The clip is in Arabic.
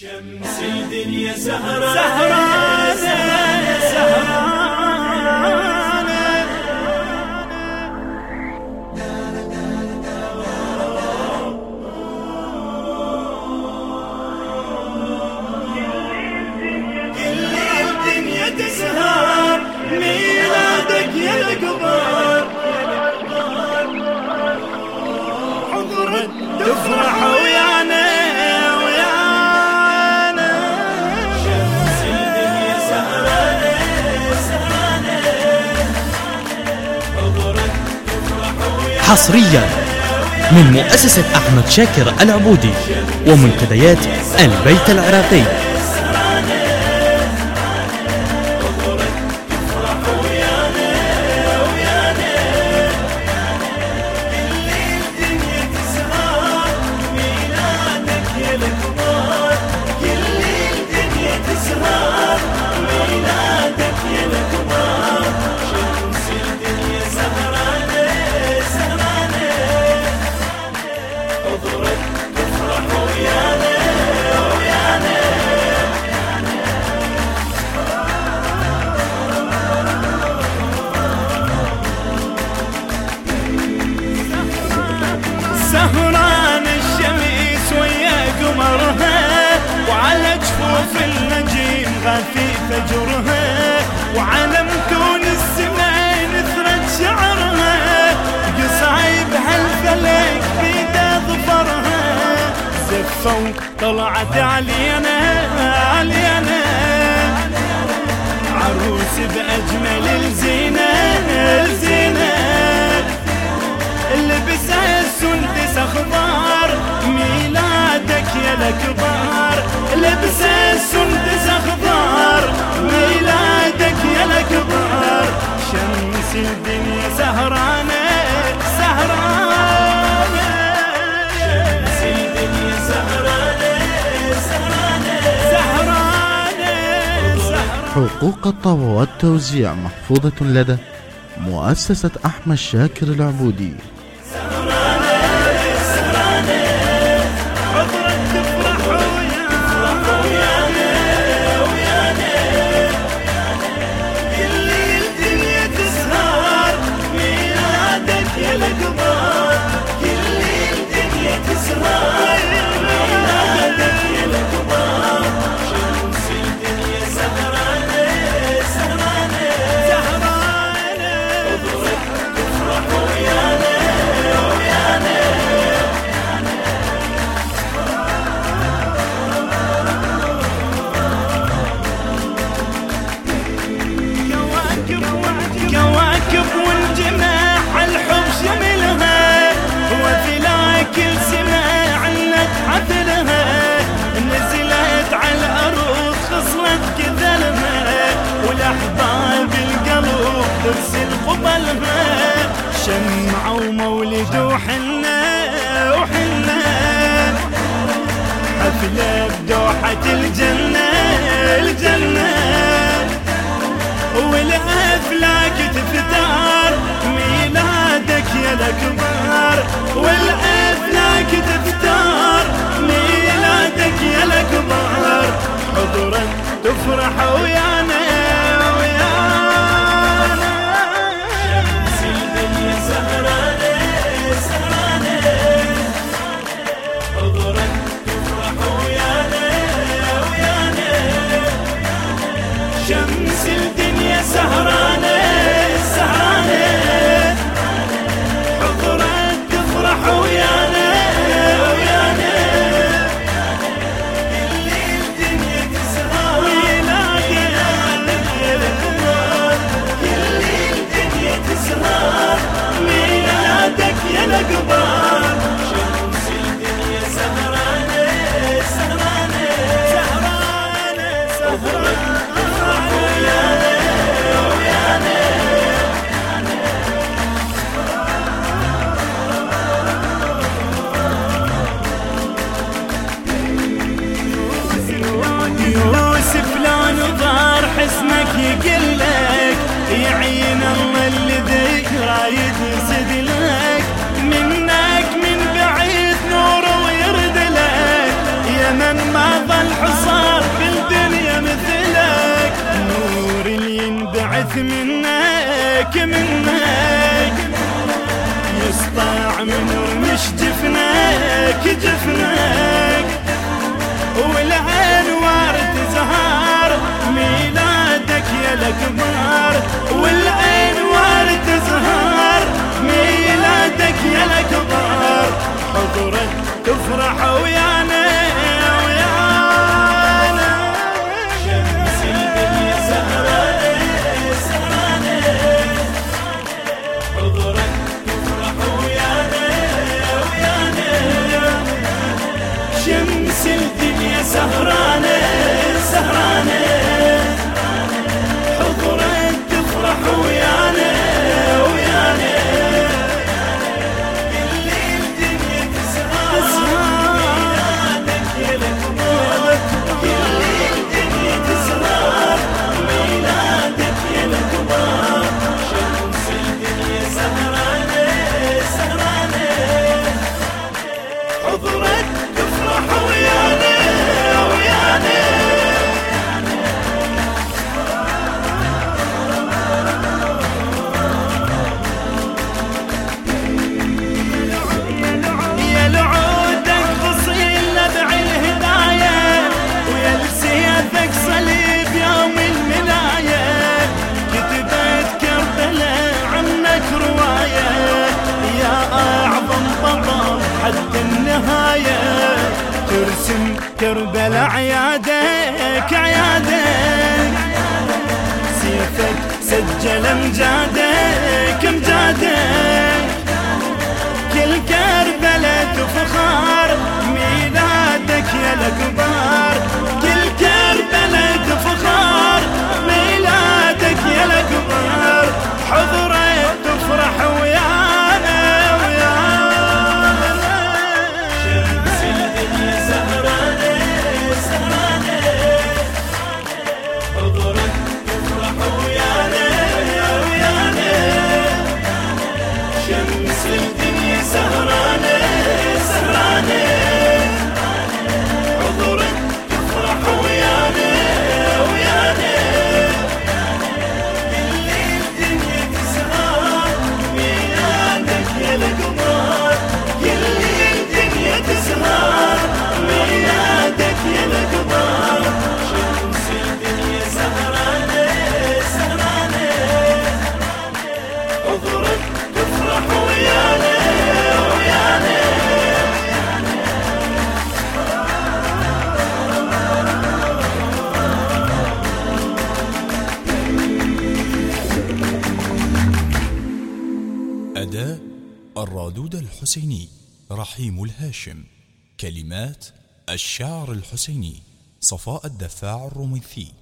شمس الدنيا سهرانة سهرانة حصريا من مؤسسة أحمد شاكر العبودي ومنتديات البيت العراقي. فجرها وعلى مكون السماء نثرت شعرها. قصايب هالفلك بيده ظفرها زفوا طلعت علينا علينا. عروس بأجمل الزينة الزينة. لبسها السندس اخضر ميلادك يا الكبار لبسها السندس حقوق الطبع والتوزيع محفوظة لدى مؤسسة أحمد شاكر العبودي. كواكب والجماع الحب شملها وفلاك السماع عنك حفلها نزلت على الأرض خصلت كذلها والأحباب القلب ترسل قبلها. شمعة ومولد وحنا وحنا. حفلة بدوحة الجنة الجنة. والافلاك افرح ويانا ويانا شمس الدنيا سهرانة سهرانة حضورك تفرح ويانا ويانا شمس الدنيا سهرانة سهرانة كربل عيادك عيادك سيفك سجل امجادك امجادك كل كربلة وفخار ميلادك يا الأكبر. الرادود الحسيني رحيم الهاشم. كلمات الشاعر الحسيني صفاء الدفاع الرميثي.